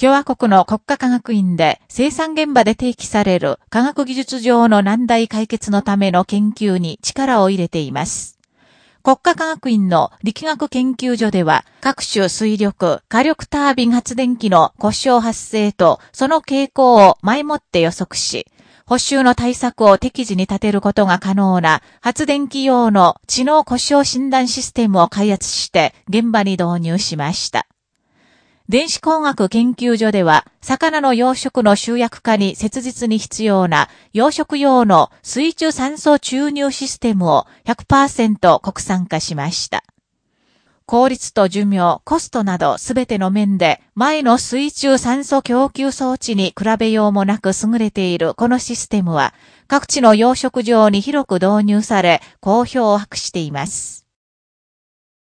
共和国の国家科学院で生産現場で提起される科学技術上の難題解決のための研究に力を入れています。国家科学院の力学研究所では、各種水力、火力タービン発電機の故障発生とその傾向を前もって予測し、補修の対策を適時に立てることが可能な発電機用の知能故障診断システムを開発して現場に導入しました。電子工学研究所では、魚の養殖の集約化に切実に必要な養殖用の水中酸素注入システムを100%国産化しました。効率と寿命、コストなどすべての面で前の水中酸素供給装置に比べようもなく優れているこのシステムは各地の養殖場に広く導入され好評を博しています。